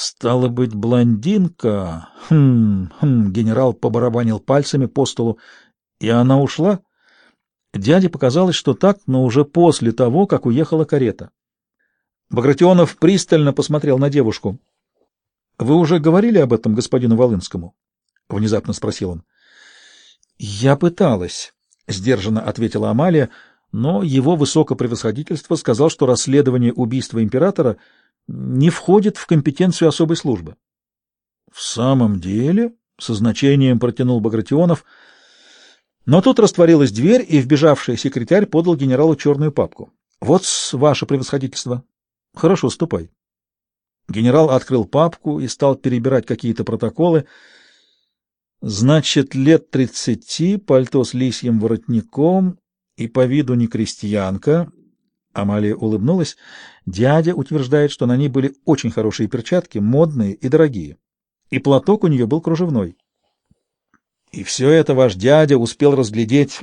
Стало быть, блондинка. Хм, хм, генерал побарабанил пальцами по столу. И она ушла? Дяде показалось, что так, но уже после того, как уехала карета. Багратионов пристально посмотрел на девушку. — Вы уже говорили об этом господину Волынскому? — внезапно спросил он. — Я пыталась, — сдержанно ответила Амалия, но его высокопревосходительство сказал, что расследование убийства императора не входит в компетенцию особой службы. — В самом деле? — со значением протянул Багратионов. Но тут растворилась дверь, и вбежавший секретарь подал генералу черную папку. — Вот, ваше превосходительство. — Хорошо, ступай. Генерал открыл папку и стал перебирать какие-то протоколы. Значит, лет тридцати, пальто с лисьим воротником и по виду не крестьянка. Амалия улыбнулась. Дядя утверждает, что на ней были очень хорошие перчатки, модные и дорогие. И платок у нее был кружевной. И все это ваш дядя успел разглядеть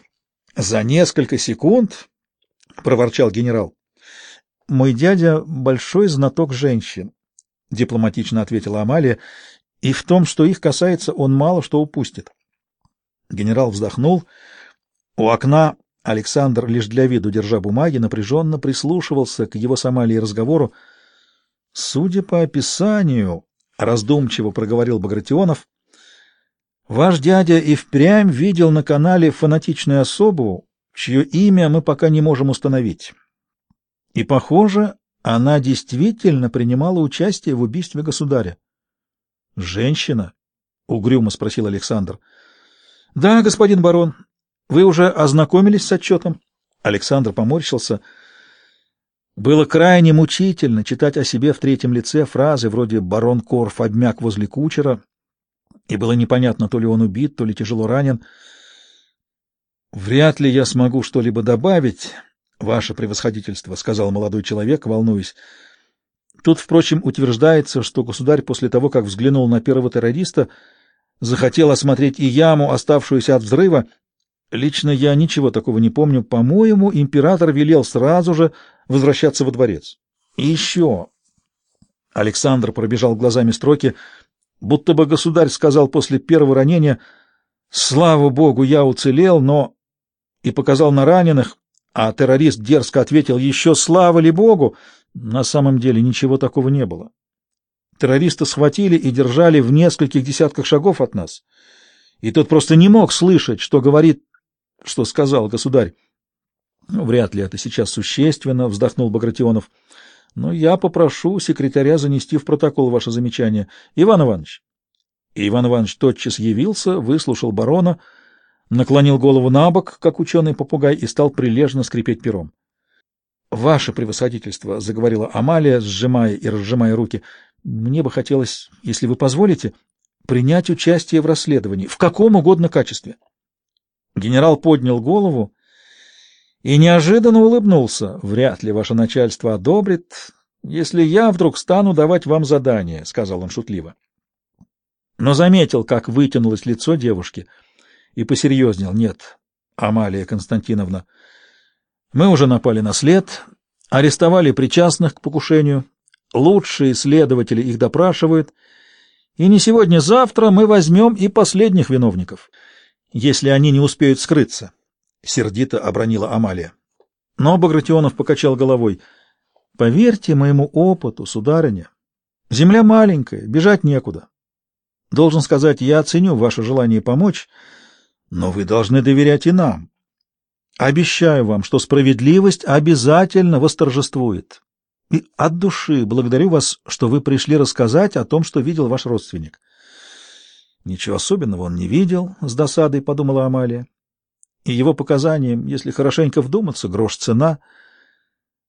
за несколько секунд, — проворчал генерал. — Мой дядя — большой знаток женщин, — дипломатично ответила Амалия, — и в том, что их касается, он мало что упустит. Генерал вздохнул. У окна Александр, лишь для виду держа бумаги, напряженно прислушивался к его с разговору. «Судя по описанию», — раздумчиво проговорил Багратионов, — «ваш дядя и впрямь видел на канале фанатичную особу, чье имя мы пока не можем установить. И, похоже, она действительно принимала участие в убийстве государя. Женщина? угрюмо спросил Александр. Да, господин барон. Вы уже ознакомились с отчетом?» Александр поморщился. Было крайне мучительно читать о себе в третьем лице фразы вроде «барон Корф обмяк возле кучера», и было непонятно, то ли он убит, то ли тяжело ранен. «Вряд ли я смогу что-либо добавить, ваше превосходительство», — сказал молодой человек, волнуясь. Тут, впрочем, утверждается, что государь после того, как взглянул на первого террориста, захотел осмотреть и яму, оставшуюся от взрыва. Лично я ничего такого не помню. По-моему, император велел сразу же возвращаться во дворец. И еще... Александр пробежал глазами строки, будто бы государь сказал после первого ранения «Слава Богу, я уцелел, но...» и показал на раненых, а террорист дерзко ответил «Еще слава ли Богу!» На самом деле ничего такого не было. Террориста схватили и держали в нескольких десятках шагов от нас. И тот просто не мог слышать, что говорит, что сказал государь. Ну, вряд ли это сейчас существенно, вздохнул Багратионов. Но я попрошу секретаря занести в протокол ваше замечание. Иван Иванович. И Иван Иванович тотчас явился, выслушал барона, наклонил голову на бок, как ученый-попугай, и стал прилежно скрипеть пером. Ваше превосходительство, заговорила Амалия, сжимая и разжимая руки. Мне бы хотелось, если вы позволите, принять участие в расследовании в каком угодно качестве. Генерал поднял голову и неожиданно улыбнулся. Вряд ли ваше начальство одобрит, если я вдруг стану давать вам задание, сказал он шутливо. Но заметил, как вытянулось лицо девушки, и посерьезнел. Нет, Амалия Константиновна, мы уже напали на след, арестовали причастных к покушению, лучшие следователи их допрашивают, и не сегодня-завтра мы возьмем и последних виновников, если они не успеют скрыться, — сердито обронила Амалия. Но Багратионов покачал головой. — Поверьте моему опыту, сударыня, земля маленькая, бежать некуда. Должен сказать, я оценю ваше желание помочь, но вы должны доверять и нам. Обещаю вам, что справедливость обязательно восторжествует. И от души благодарю вас, что вы пришли рассказать о том, что видел ваш родственник. Ничего особенного он не видел, с досадой подумала Амалия. И его показаниям, если хорошенько вдуматься, грош цена.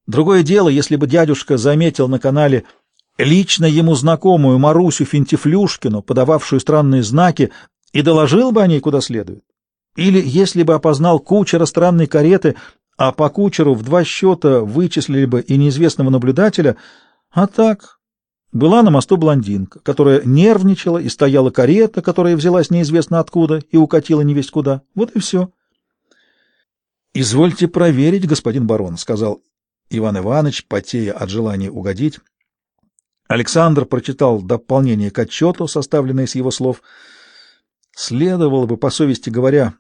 Другое дело, если бы дядюшка заметил на канале лично ему знакомую Марусю Финтифлюшкину, подававшую странные знаки, и доложил бы о ней куда следует. Или если бы опознал кучера странной кареты, а по кучеру в два счета вычислили бы и неизвестного наблюдателя, а так... Была на мосту блондинка, которая нервничала, и стояла карета, которая взялась неизвестно откуда и укатила невесть куда. Вот и все. — Извольте проверить, господин барон, — сказал Иван Иванович, потея от желания угодить. Александр прочитал дополнение к отчету, составленное с его слов. Следовало бы, по совести говоря,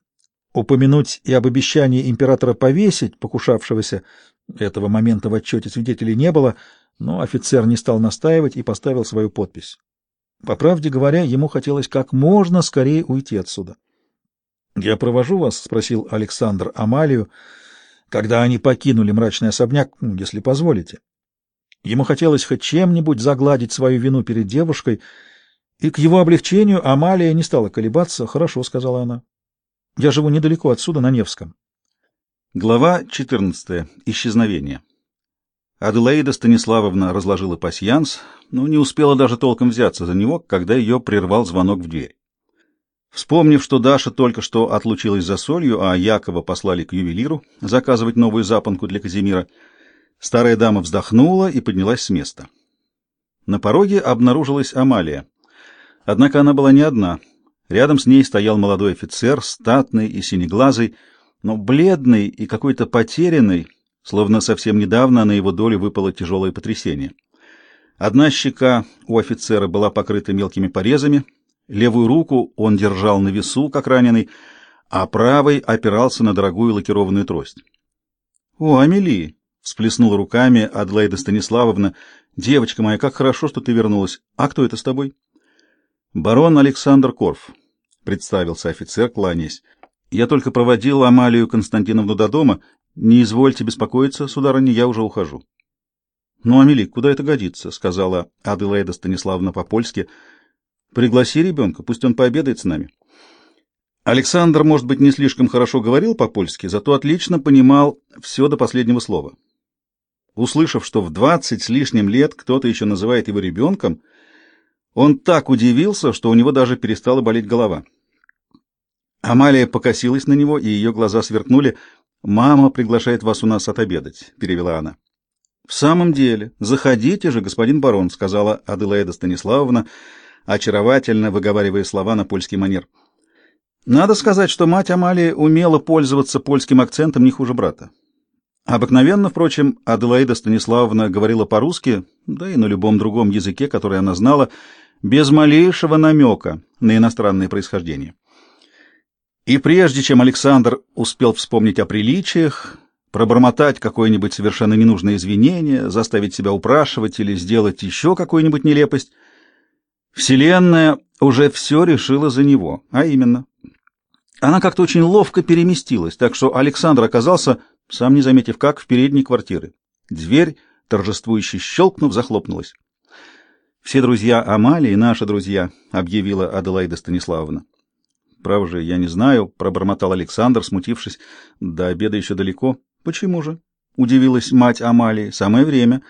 упомянуть и об обещании императора повесить покушавшегося. Этого момента в отчете свидетелей не было, но офицер не стал настаивать и поставил свою подпись. По правде говоря, ему хотелось как можно скорее уйти отсюда. «Я провожу вас?» — спросил Александр Амалию, когда они покинули мрачный особняк, ну, если позволите. Ему хотелось хоть чем-нибудь загладить свою вину перед девушкой, и к его облегчению Амалия не стала колебаться. «Хорошо», — сказала она. «Я живу недалеко отсюда, на Невском». Глава 14. Исчезновение. Аделаида Станиславовна разложила пасьянс, но не успела даже толком взяться за него, когда ее прервал звонок в дверь. Вспомнив, что Даша только что отлучилась за солью, а Якова послали к ювелиру заказывать новую запонку для Казимира, старая дама вздохнула и поднялась с места. На пороге обнаружилась Амалия. Однако она была не одна. Рядом с ней стоял молодой офицер, статный и синеглазый, но бледный и какой-то потерянный, словно совсем недавно на его долю выпало тяжелое потрясение. Одна щека у офицера была покрыта мелкими порезами, Левую руку он держал на весу, как раненый, а правой опирался на дорогую лакированную трость. — О, Амели! — всплеснула руками Адлайда Станиславовна. — Девочка моя, как хорошо, что ты вернулась. А кто это с тобой? — Барон Александр Корф, — представился офицер, кланяясь. — Я только проводил Амалию Константиновну до дома. Не извольте беспокоиться, сударыня, я уже ухожу. — Ну, Амели, куда это годится? — сказала Аделаида Станиславовна по-польски. — Пригласи ребенка, пусть он пообедает с нами. Александр, может быть, не слишком хорошо говорил по-польски, зато отлично понимал все до последнего слова. Услышав, что в двадцать с лишним лет кто-то еще называет его ребенком, он так удивился, что у него даже перестала болеть голова. Амалия покосилась на него, и ее глаза сверкнули. «Мама приглашает вас у нас отобедать», — перевела она. «В самом деле, заходите же, господин барон», — сказала Аделаида Станиславовна, — очаровательно выговаривая слова на польский манер. Надо сказать, что мать Амалии умела пользоваться польским акцентом не хуже брата. Обыкновенно, впрочем, Аделаида Станиславовна говорила по-русски, да и на любом другом языке, который она знала, без малейшего намека на иностранное происхождение. И прежде чем Александр успел вспомнить о приличиях, пробормотать какое-нибудь совершенно ненужное извинение, заставить себя упрашивать или сделать еще какую-нибудь нелепость, Вселенная уже все решила за него, а именно. Она как-то очень ловко переместилась, так что Александр оказался, сам не заметив как, в передней квартиры. Дверь, торжествующе щелкнув, захлопнулась. «Все друзья Амалии — наши друзья», — объявила Аделаида Станиславовна. «Право же, я не знаю», — пробормотал Александр, смутившись. «До обеда еще далеко». «Почему же?» — удивилась мать Амалии. «Самое время».